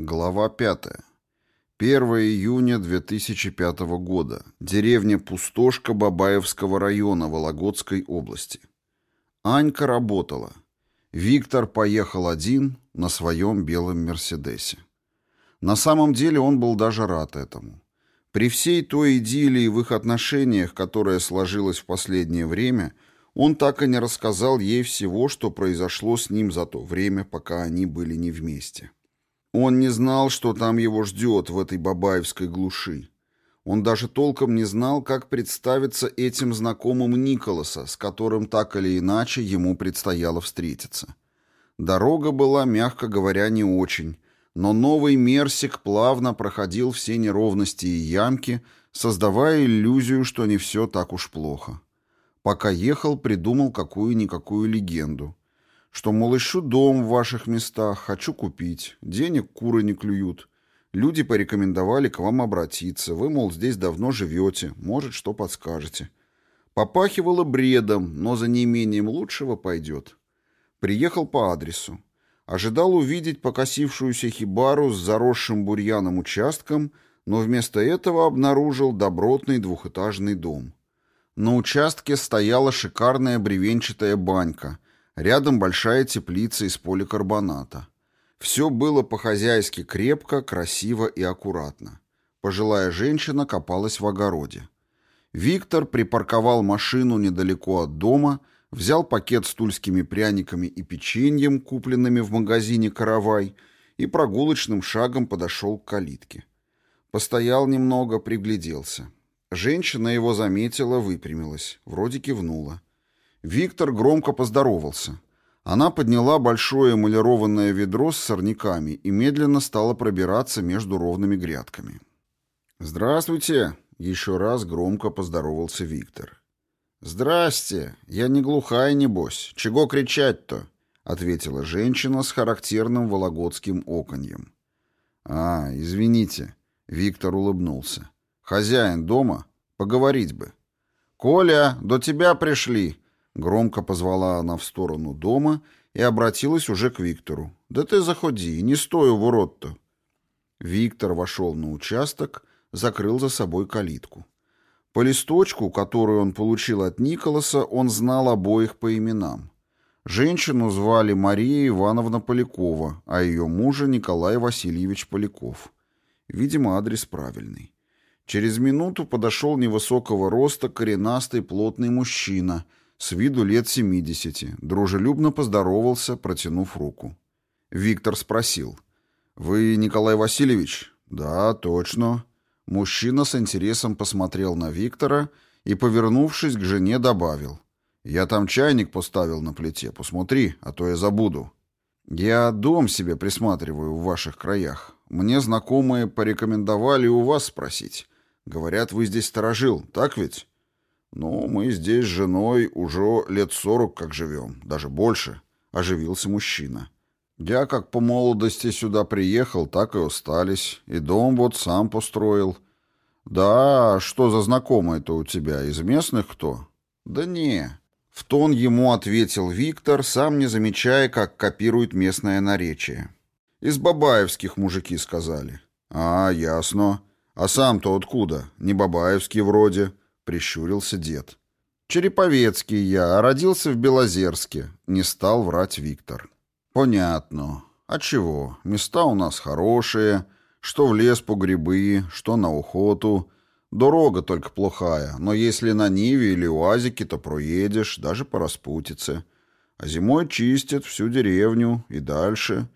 Глава 5. 1 июня 2005 года. Деревня Пустошка Бабаевского района Вологодской области. Анька работала. Виктор поехал один на своем белом «Мерседесе». На самом деле он был даже рад этому. При всей той идиллии в их отношениях, которая сложилась в последнее время, он так и не рассказал ей всего, что произошло с ним за то время, пока они были не вместе. Он не знал, что там его ждет в этой бабаевской глуши. Он даже толком не знал, как представиться этим знакомым Николаса, с которым так или иначе ему предстояло встретиться. Дорога была, мягко говоря, не очень, но новый Мерсик плавно проходил все неровности и ямки, создавая иллюзию, что не все так уж плохо. Пока ехал, придумал какую-никакую легенду что, мол, ищу дом в ваших местах, хочу купить, денег куры не клюют. Люди порекомендовали к вам обратиться, вы, мол, здесь давно живете, может, что подскажете. Попахивало бредом, но за неимением лучшего пойдет. Приехал по адресу. Ожидал увидеть покосившуюся хибару с заросшим бурьяном участком, но вместо этого обнаружил добротный двухэтажный дом. На участке стояла шикарная бревенчатая банька — Рядом большая теплица из поликарбоната. Все было по-хозяйски крепко, красиво и аккуратно. Пожилая женщина копалась в огороде. Виктор припарковал машину недалеко от дома, взял пакет с тульскими пряниками и печеньем, купленными в магазине «Каравай», и прогулочным шагом подошел к калитке. Постоял немного, пригляделся. Женщина его заметила, выпрямилась, вроде кивнула. Виктор громко поздоровался. Она подняла большое эмалированное ведро с сорняками и медленно стала пробираться между ровными грядками. «Здравствуйте!» — еще раз громко поздоровался Виктор. «Здрасте! Я не глухая, небось. Чего кричать-то?» — ответила женщина с характерным вологодским оконьем. «А, извините», — Виктор улыбнулся. «Хозяин дома? Поговорить бы». «Коля, до тебя пришли!» Громко позвала она в сторону дома и обратилась уже к Виктору. «Да ты заходи, не стой у ворот-то». Виктор вошел на участок, закрыл за собой калитку. По листочку, который он получил от Николаса, он знал обоих по именам. Женщину звали Мария Ивановна Полякова, а ее мужа Николай Васильевич Поляков. Видимо, адрес правильный. Через минуту подошел невысокого роста коренастый плотный мужчина — с виду лет 70, дружелюбно поздоровался, протянув руку. Виктор спросил. «Вы Николай Васильевич?» «Да, точно». Мужчина с интересом посмотрел на Виктора и, повернувшись к жене, добавил. «Я там чайник поставил на плите, посмотри, а то я забуду». «Я дом себе присматриваю в ваших краях. Мне знакомые порекомендовали у вас спросить. Говорят, вы здесь сторожил, так ведь?» «Ну, мы здесь с женой уже лет сорок как живем, даже больше», — оживился мужчина. «Я как по молодости сюда приехал, так и остались, и дом вот сам построил». «Да, что за знакомый-то у тебя, из местных кто?» «Да не». В тон ему ответил Виктор, сам не замечая, как копирует местное наречие. «Из бабаевских мужики сказали». «А, ясно. А сам-то откуда? Не бабаевский вроде» прищурился дед. «Череповецкий я, а родился в Белозерске», — не стал врать Виктор. «Понятно. А чего? Места у нас хорошие, что в лес по грибы, что на охоту. Дорога только плохая, но если на Ниве или УАЗике, то проедешь, даже по распутице. А зимой чистят всю деревню и дальше.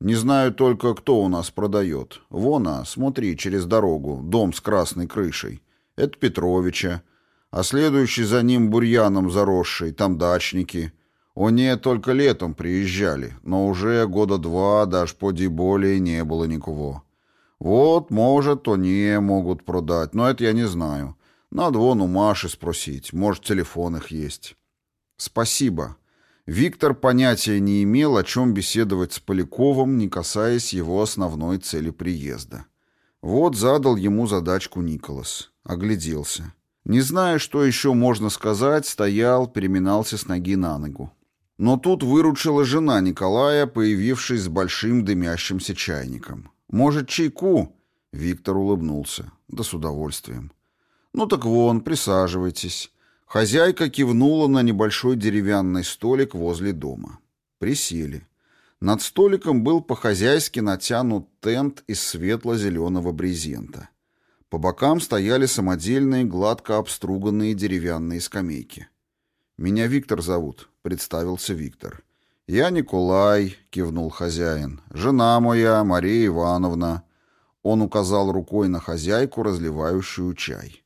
Не знаю только, кто у нас продает. Вон, а, смотри, через дорогу, дом с красной крышей. Это Петровича. А следующий за ним бурьяном заросший, там дачники. Они только летом приезжали, но уже года два, даже поди более, не было никого. Вот, может, они могут продать, но это я не знаю. Надо вон у Маши спросить, может, телефон их есть. Спасибо. Виктор понятия не имел, о чем беседовать с Поляковым, не касаясь его основной цели приезда. Вот задал ему задачку Николас. Огляделся. Не зная, что еще можно сказать, стоял, переминался с ноги на ногу. Но тут выручила жена Николая, появившись с большим дымящимся чайником. Может, чайку?» Виктор улыбнулся. «Да с удовольствием». «Ну так вон, присаживайтесь». Хозяйка кивнула на небольшой деревянный столик возле дома. Присели. Над столиком был по-хозяйски натянут тент из светло-зеленого брезента. По бокам стояли самодельные гладко обструганные деревянные скамейки. «Меня Виктор зовут», — представился Виктор. «Я Николай», — кивнул хозяин. «Жена моя, Мария Ивановна». Он указал рукой на хозяйку, разливающую чай.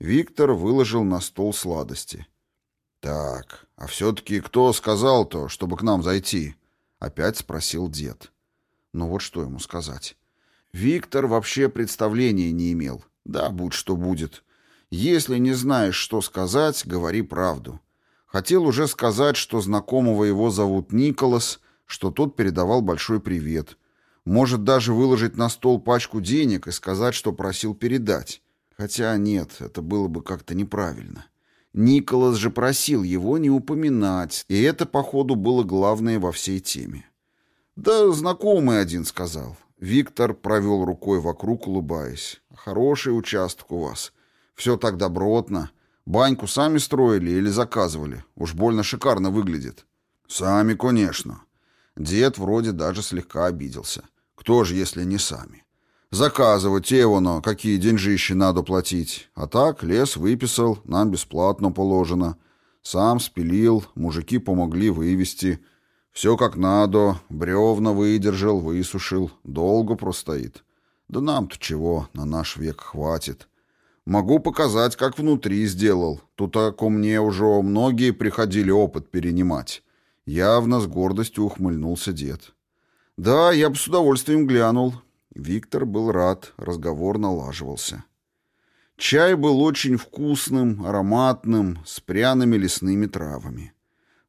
Виктор выложил на стол сладости. «Так, а все-таки кто сказал-то, чтобы к нам зайти?» — опять спросил дед. Ну вот что ему сказать. Виктор вообще представления не имел. Да, будь что будет. Если не знаешь, что сказать, говори правду. Хотел уже сказать, что знакомого его зовут Николас, что тот передавал большой привет. Может даже выложить на стол пачку денег и сказать, что просил передать. Хотя нет, это было бы как-то неправильно. Николас же просил его не упоминать, и это, походу, было главное во всей теме. «Да знакомый один сказал». Виктор провел рукой вокруг, улыбаясь. «Хороший участок у вас. Все так добротно. Баньку сами строили или заказывали? Уж больно шикарно выглядит». «Сами, конечно». Дед вроде даже слегка обиделся. «Кто же, если не сами?» Заказывать те воно, какие деньжищи надо платить. А так лес выписал, нам бесплатно положено. Сам спилил, мужики помогли вывести. Все как надо, бревна выдержал, высушил. Долго простоит. Да нам-то чего, на наш век хватит. Могу показать, как внутри сделал. Тут ко мне уже многие приходили опыт перенимать. Явно с гордостью ухмыльнулся дед. Да, я бы с удовольствием глянул. Виктор был рад, разговор налаживался. Чай был очень вкусным, ароматным, с пряными лесными травами.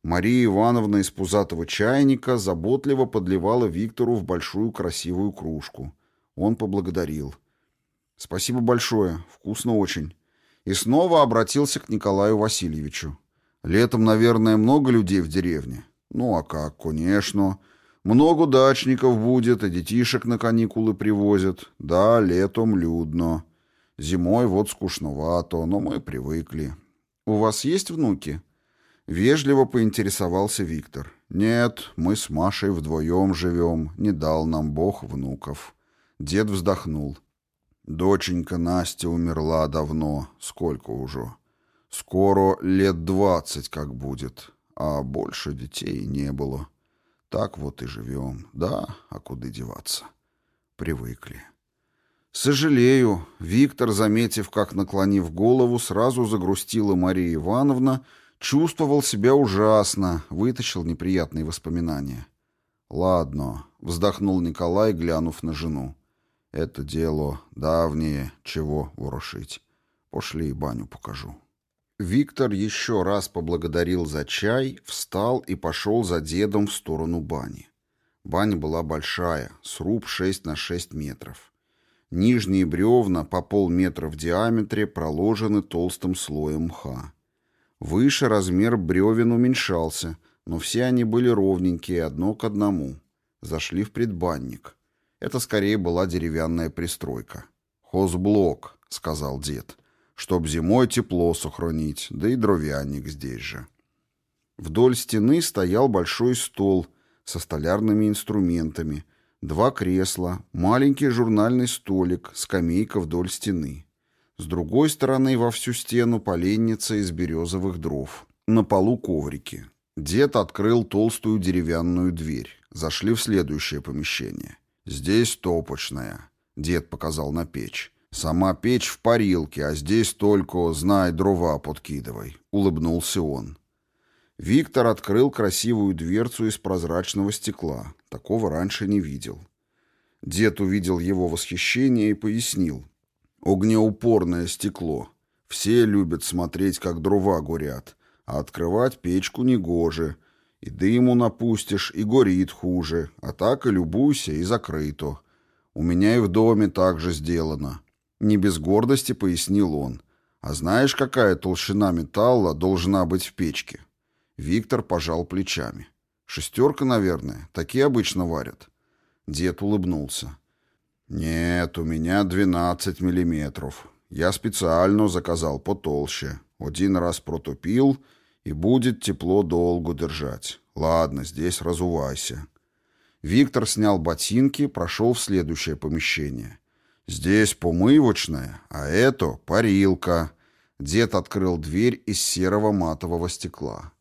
Мария Ивановна из пузатого чайника заботливо подливала Виктору в большую красивую кружку. Он поблагодарил. «Спасибо большое, вкусно очень». И снова обратился к Николаю Васильевичу. «Летом, наверное, много людей в деревне?» «Ну а как, конечно. Много дачников будет, и детишек на каникулы привозят. Да, летом людно. Зимой вот скучновато, но мы привыкли. У вас есть внуки? Вежливо поинтересовался Виктор. Нет, мы с Машей вдвоем живем, не дал нам Бог внуков. Дед вздохнул. Доченька Настя умерла давно, сколько уже? Скоро лет двадцать как будет, а больше детей не было. Так вот и живем. Да, а куда деваться? Привыкли. Сожалею. Виктор, заметив, как, наклонив голову, сразу загрустила Мария Ивановна, чувствовал себя ужасно, вытащил неприятные воспоминания. «Ладно», — вздохнул Николай, глянув на жену. «Это дело давнее, чего ворошить. Пошли баню покажу». Виктор еще раз поблагодарил за чай, встал и пошел за дедом в сторону бани. Баня была большая, сруб 6 на 6 метров. Нижние бревна по полметра в диаметре проложены толстым слоем мха. Выше размер бревен уменьшался, но все они были ровненькие, одно к одному. Зашли в предбанник. Это скорее была деревянная пристройка. «Хозблок», — сказал дед чтоб зимой тепло сохранить, да и дровяник здесь же. Вдоль стены стоял большой стол со столярными инструментами, два кресла, маленький журнальный столик, скамейка вдоль стены. С другой стороны во всю стену поленница из березовых дров. На полу коврики. Дед открыл толстую деревянную дверь. Зашли в следующее помещение. «Здесь топочная», — дед показал на печь. Сама печь в парилке, а здесь только, знай, дрова подкидывай», — улыбнулся он. Виктор открыл красивую дверцу из прозрачного стекла. Такого раньше не видел. Дед увидел его восхищение и пояснил. «Огнеупорное стекло. Все любят смотреть, как дрова горят, а открывать печку негоже. И дыму напустишь, и горит хуже, а так и любуйся, и закрыто. У меня и в доме так же сделано». Не без гордости пояснил он. А знаешь, какая толщина металла должна быть в печке? Виктор пожал плечами. Шестерка, наверное. Такие обычно варят. Дед улыбнулся. Нет, у меня 12 миллиметров. Я специально заказал потолще. Один раз протупил, и будет тепло долго держать. Ладно, здесь разувайся. Виктор снял ботинки, прошел в следующее помещение. Здесь помывочная, а это парилка. Дед открыл дверь из серого матового стекла.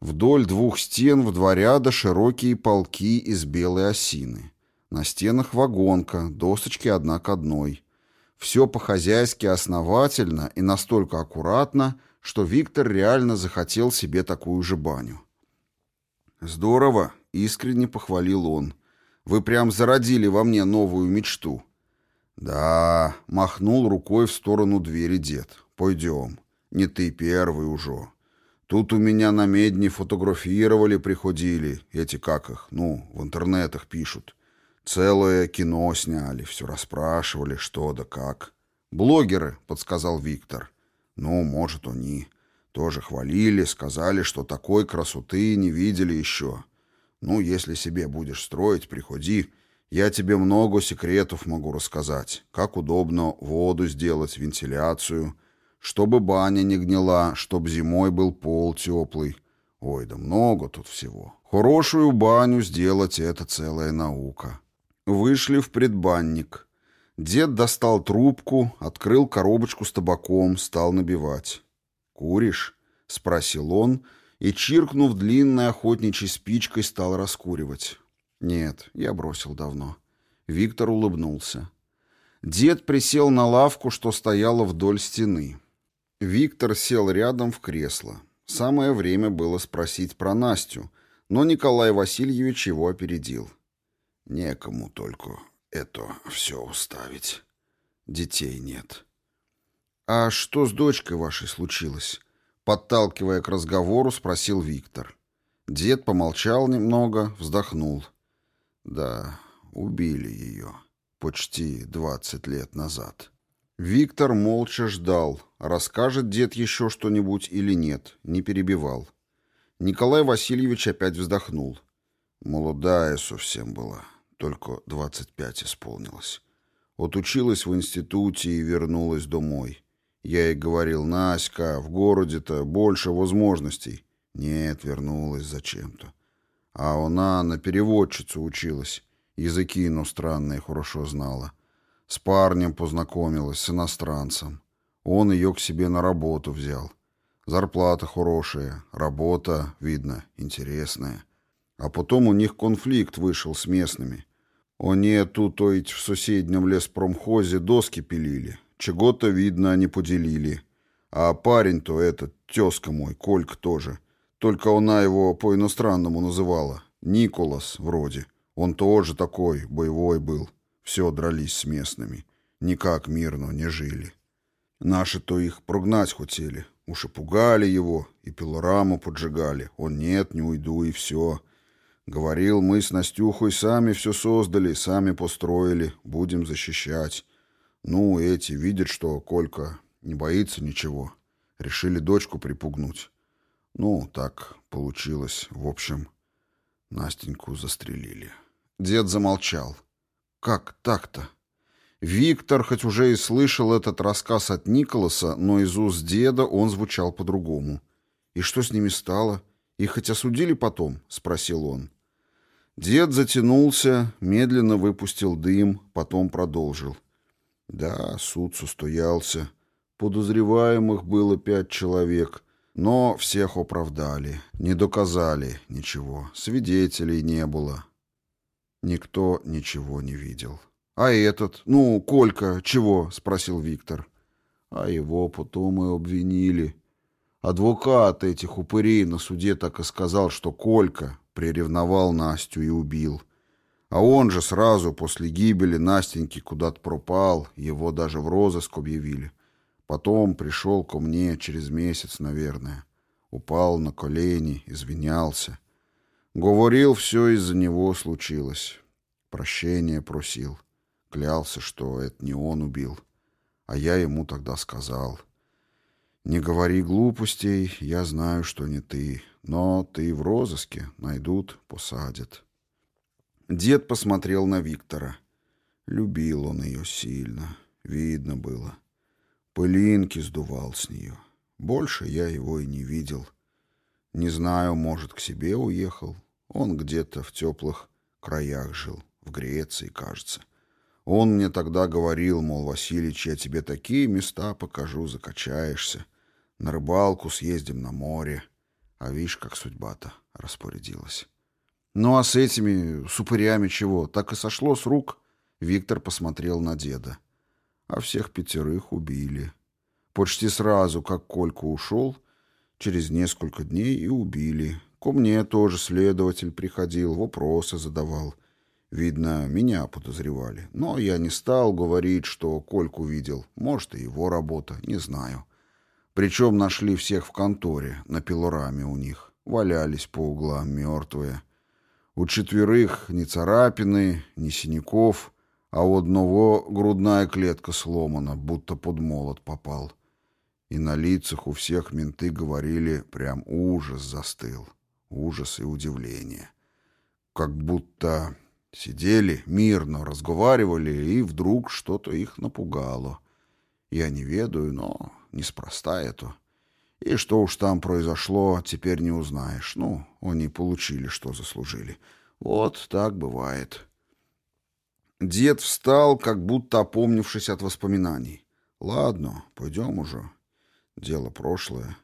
Вдоль двух стен в два ряда широкие полки из белой осины. На стенах вагонка, досочки одна к одной. Все по-хозяйски основательно и настолько аккуратно, что Виктор реально захотел себе такую же баню. «Здорово», — искренне похвалил он. «Вы прям зародили во мне новую мечту». «Да», — махнул рукой в сторону двери дед. «Пойдем. Не ты первый уже. Тут у меня на медне фотографировали, приходили. Эти как их, ну, в интернетах пишут. Целое кино сняли, все расспрашивали, что да как. «Блогеры», — подсказал Виктор. «Ну, может, они. Тоже хвалили, сказали, что такой красоты не видели еще. Ну, если себе будешь строить, приходи. Я тебе много секретов могу рассказать. Как удобно воду сделать, вентиляцию, чтобы баня не гнила, чтобы зимой был пол теплый. Ой, да много тут всего. Хорошую баню сделать — это целая наука». Вышли в предбанник. Дед достал трубку, открыл коробочку с табаком, стал набивать. «Куришь?» — спросил он, и, чиркнув длинной охотничьей спичкой, стал раскуривать. «Нет, я бросил давно». Виктор улыбнулся. Дед присел на лавку, что стояла вдоль стены. Виктор сел рядом в кресло. Самое время было спросить про Настю, но Николай Васильевич его опередил. Некому только это все уставить. Детей нет. «А что с дочкой вашей случилось?» Подталкивая к разговору, спросил Виктор. Дед помолчал немного, вздохнул. «Да, убили ее. Почти двадцать лет назад». Виктор молча ждал, расскажет дед еще что-нибудь или нет, не перебивал. Николай Васильевич опять вздохнул. Молодая совсем была только 25 исполнилось. Вот училась в институте и вернулась домой. Я ей говорил, Наська, в городе-то больше возможностей. Нет, вернулась зачем-то. А она на переводчицу училась. Языки иностранные хорошо знала. С парнем познакомилась, с иностранцем. Он ее к себе на работу взял. Зарплата хорошая, работа, видно, интересная. А потом у них конфликт вышел с местными. Они тут, то в соседнем леспромхозе доски пилили. Чего-то, видно, они поделили. А парень-то этот, тезка мой, Кольк тоже. Только она его по-иностранному называла. Николас, вроде. Он тоже такой, боевой был. Все дрались с местными. Никак мирно не жили. Наши-то их прогнать хотели. Уж и пугали его, и пилораму поджигали. Он нет, не уйду, и все. Говорил, мы с Настюхой сами все создали, сами построили, будем защищать. Ну, эти видят, что Колька не боится ничего. Решили дочку припугнуть. Ну, так получилось. В общем, Настеньку застрелили. Дед замолчал. Как так-то? Виктор, хоть уже и слышал этот рассказ от Николаса, но из уст деда он звучал по-другому. «И что с ними стало? Их хоть осудили потом?» — спросил он. Дед затянулся, медленно выпустил дым, потом продолжил. Да, суд состоялся. Подозреваемых было пять человек, но всех оправдали, не доказали ничего, свидетелей не было. Никто ничего не видел. «А этот? Ну, Колька, чего?» — спросил Виктор. А его потом и обвинили. Адвокат этих упырей на суде так и сказал, что Колька приревновал Настю и убил. А он же сразу после гибели Настеньки куда-то пропал, его даже в розыск объявили. Потом пришел ко мне через месяц, наверное. Упал на колени, извинялся. Говорил, все из-за него случилось. Прощение просил. Клялся, что это не он убил. А я ему тогда сказал. «Не говори глупостей, я знаю, что не ты. Но ты в розыске, найдут, посадят. Дед посмотрел на Виктора. Любил он ее сильно, видно было. Пылинки сдувал с нее. Больше я его и не видел. Не знаю, может, к себе уехал. Он где-то в теплых краях жил, в Греции, кажется. Он мне тогда говорил, мол, Василич, я тебе такие места покажу, закачаешься. На рыбалку съездим на море. А видишь, как судьба-то распорядилась. Ну а с этими супырями чего? Так и сошло с рук. Виктор посмотрел на деда. А всех пятерых убили. Почти сразу, как Колька ушел, через несколько дней и убили. Ко мне тоже следователь приходил, вопросы задавал. Видно, меня подозревали. Но я не стал говорить, что Кольку видел. Может, и его работа, не знаю. Причем нашли всех в конторе, на пилораме у них. Валялись по углам мертвые. У четверых ни царапины, ни синяков, а у одного грудная клетка сломана, будто под молот попал. И на лицах у всех менты говорили, прям ужас застыл. Ужас и удивление. Как будто сидели, мирно разговаривали, и вдруг что-то их напугало. Я не ведаю, но неспроста это. И что уж там произошло, теперь не узнаешь. Ну, они получили, что заслужили. Вот так бывает. Дед встал, как будто опомнившись от воспоминаний. Ладно, пойдем уже. Дело прошлое.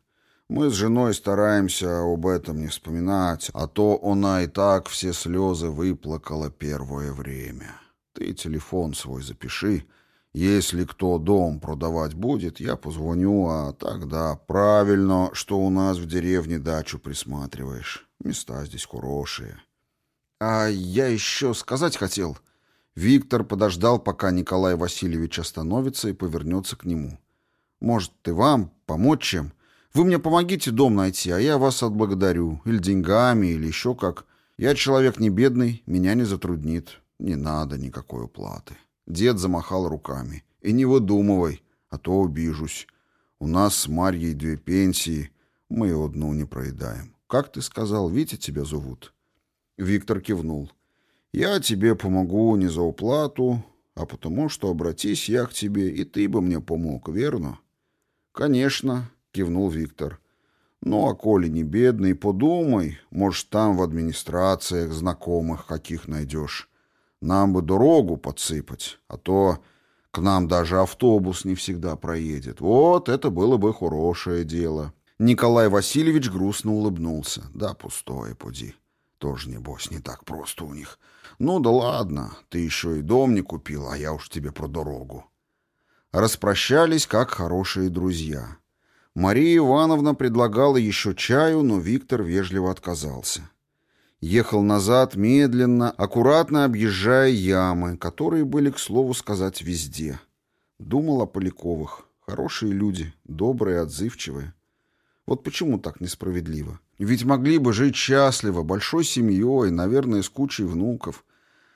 Мы с женой стараемся об этом не вспоминать, а то она и так все слезы выплакала первое время. Ты телефон свой запиши, если кто дом продавать будет, я позвоню, а тогда правильно, что у нас в деревне дачу присматриваешь. Места здесь хорошие. А я еще сказать хотел. Виктор подождал, пока Николай Васильевич остановится и повернется к нему. Может, ты вам помочь чем? Вы мне помогите дом найти, а я вас отблагодарю. Или деньгами, или еще как. Я человек не бедный, меня не затруднит. Не надо никакой уплаты. Дед замахал руками. «И не выдумывай, а то обижусь. У нас с Марьей две пенсии, мы одну не проедаем. Как ты сказал, Витя тебя зовут?» Виктор кивнул. «Я тебе помогу не за уплату, а потому что обратись я к тебе, и ты бы мне помог, верно?» «Конечно», — кивнул Виктор. «Ну, а коли не бедный, подумай, может, там в администрациях знакомых каких найдешь. Нам бы дорогу подсыпать, а то к нам даже автобус не всегда проедет. Вот это было бы хорошее дело. Николай Васильевич грустно улыбнулся. Да, пустое, поди. Тоже, небось, не так просто у них. Ну да ладно, ты еще и дом не купил, а я уж тебе про дорогу. Распрощались, как хорошие друзья. Мария Ивановна предлагала еще чаю, но Виктор вежливо отказался. Ехал назад медленно, аккуратно объезжая ямы, которые были, к слову сказать, везде. Думал о Поляковых. Хорошие люди, добрые, отзывчивые. Вот почему так несправедливо? Ведь могли бы жить счастливо, большой семьей, наверное, с кучей внуков.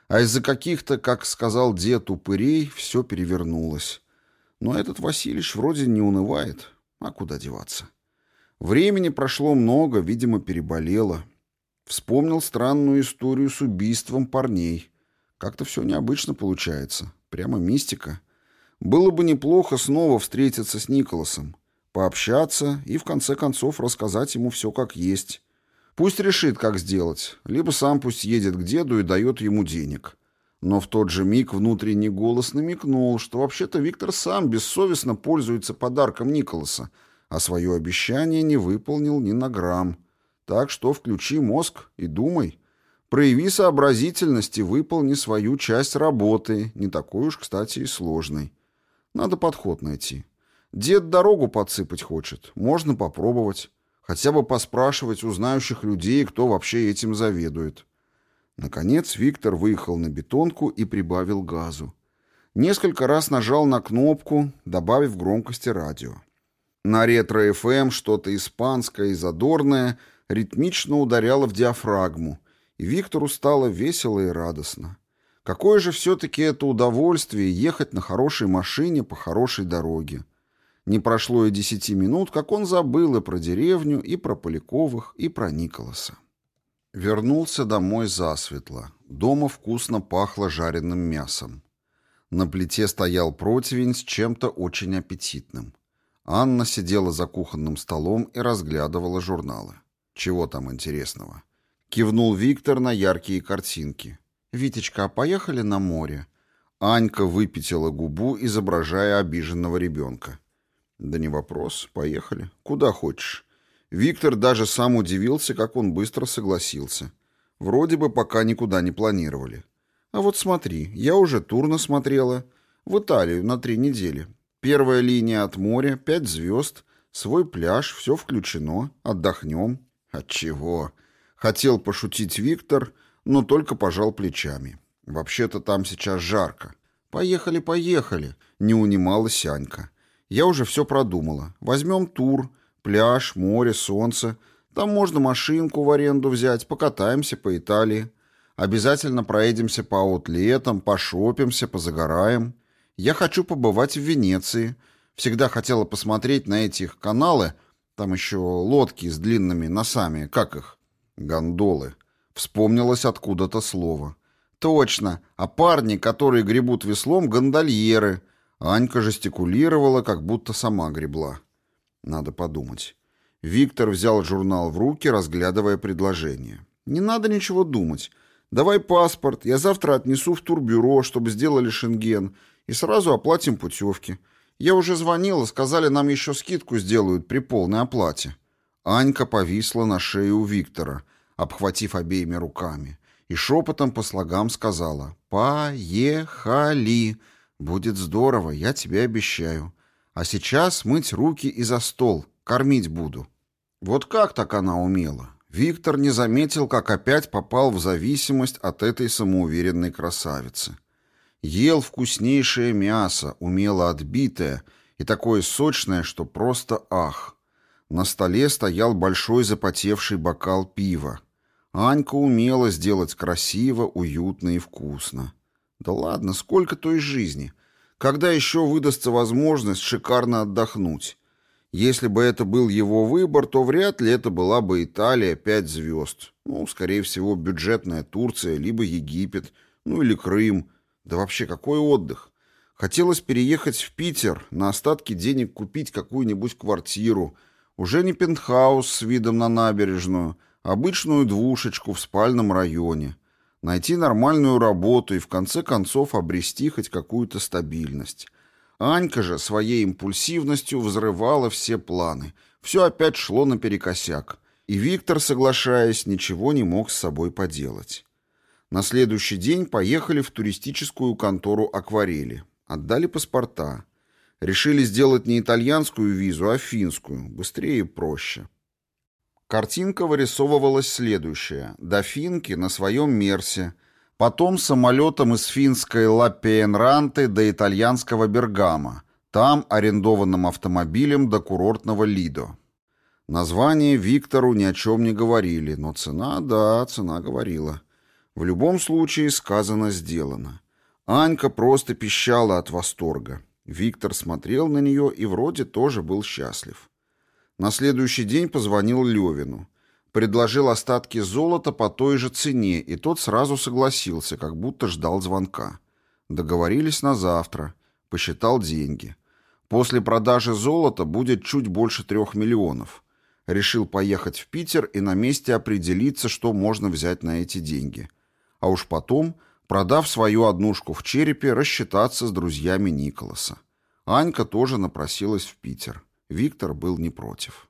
А из-за каких-то, как сказал дед, упырей все перевернулось. Но этот Васильевич вроде не унывает. А куда деваться? Времени прошло много, видимо, переболело. Вспомнил странную историю с убийством парней. Как-то все необычно получается. Прямо мистика. Было бы неплохо снова встретиться с Николасом, пообщаться и, в конце концов, рассказать ему все как есть. Пусть решит, как сделать, либо сам пусть едет к деду и дает ему денег. Но в тот же миг внутренний голос намекнул, что вообще-то Виктор сам бессовестно пользуется подарком Николаса, а свое обещание не выполнил ни на грамм. Так что включи мозг и думай. Прояви сообразительность и выполни свою часть работы, не такой уж, кстати, и сложной. Надо подход найти. Дед дорогу подсыпать хочет, можно попробовать. Хотя бы поспрашивать у знающих людей, кто вообще этим заведует. Наконец Виктор выехал на бетонку и прибавил газу. Несколько раз нажал на кнопку, добавив громкости радио. На ретро-ФМ что-то испанское и задорное — ритмично ударяла в диафрагму, и Виктору стало весело и радостно. Какое же все-таки это удовольствие ехать на хорошей машине по хорошей дороге. Не прошло и десяти минут, как он забыл и про деревню, и про Поляковых, и про Николаса. Вернулся домой засветло. Дома вкусно пахло жареным мясом. На плите стоял противень с чем-то очень аппетитным. Анна сидела за кухонным столом и разглядывала журналы. Чего там интересного? Кивнул Виктор на яркие картинки. «Витечка, а поехали на море?» Анька выпятила губу, изображая обиженного ребенка. «Да не вопрос. Поехали. Куда хочешь». Виктор даже сам удивился, как он быстро согласился. Вроде бы пока никуда не планировали. А вот смотри, я уже тур насмотрела. В Италию на три недели. Первая линия от моря, пять звезд, свой пляж, все включено. Отдохнем. Отчего? Хотел пошутить Виктор, но только пожал плечами. Вообще-то там сейчас жарко. Поехали, поехали, не унималась Анька. Я уже все продумала. Возьмем тур, пляж, море, солнце. Там можно машинку в аренду взять, покатаемся по Италии. Обязательно проедемся по аутлетам, пошопимся, позагораем. Я хочу побывать в Венеции. Всегда хотела посмотреть на этих каналы. Там еще лодки с длинными носами. Как их? Гондолы. Вспомнилось откуда-то слово. Точно. А парни, которые гребут веслом, гондольеры. Анька жестикулировала, как будто сама гребла. Надо подумать. Виктор взял журнал в руки, разглядывая предложение. «Не надо ничего думать. Давай паспорт, я завтра отнесу в турбюро, чтобы сделали шенген, и сразу оплатим путевки. Я уже звонила, сказали, нам еще скидку сделают при полной оплате». Анька повисла на шее у Виктора, обхватив обеими руками, и шепотом по слогам сказала «Поехали! Будет здорово, я тебе обещаю. А сейчас мыть руки и за стол, кормить буду». Вот как так она умела? Виктор не заметил, как опять попал в зависимость от этой самоуверенной красавицы. Ел вкуснейшее мясо, умело отбитое, и такое сочное, что просто ах. На столе стоял большой запотевший бокал пива. Анька умела сделать красиво, уютно и вкусно. Да ладно, сколько той жизни. Когда еще выдастся возможность шикарно отдохнуть? Если бы это был его выбор, то вряд ли это была бы Италия пять звезд. Ну, скорее всего, бюджетная Турция, либо Египет, ну или Крым. Да вообще, какой отдых? Хотелось переехать в Питер, на остатки денег купить какую-нибудь квартиру. Уже не пентхаус с видом на набережную, обычную двушечку в спальном районе. Найти нормальную работу и в конце концов обрести хоть какую-то стабильность. Анька же своей импульсивностью взрывала все планы. Все опять шло наперекосяк. И Виктор, соглашаясь, ничего не мог с собой поделать. На следующий день поехали в туристическую контору «Акварели». Отдали паспорта. Решили сделать не итальянскую визу, а финскую. Быстрее и проще. Картинка вырисовывалась следующая. До Финки на своем Мерсе – Потом самолетом из финской Лаппиенранты до итальянского Бергама, там арендованным автомобилем до курортного Лидо. Название Виктору ни о чем не говорили, но цена, да, цена говорила. В любом случае сказано сделано. Анька просто пищала от восторга. Виктор смотрел на нее и вроде тоже был счастлив. На следующий день позвонил Левину. Предложил остатки золота по той же цене, и тот сразу согласился, как будто ждал звонка. Договорились на завтра. Посчитал деньги. После продажи золота будет чуть больше трех миллионов. Решил поехать в Питер и на месте определиться, что можно взять на эти деньги а уж потом, продав свою однушку в черепе, рассчитаться с друзьями Николаса. Анька тоже напросилась в Питер. Виктор был не против.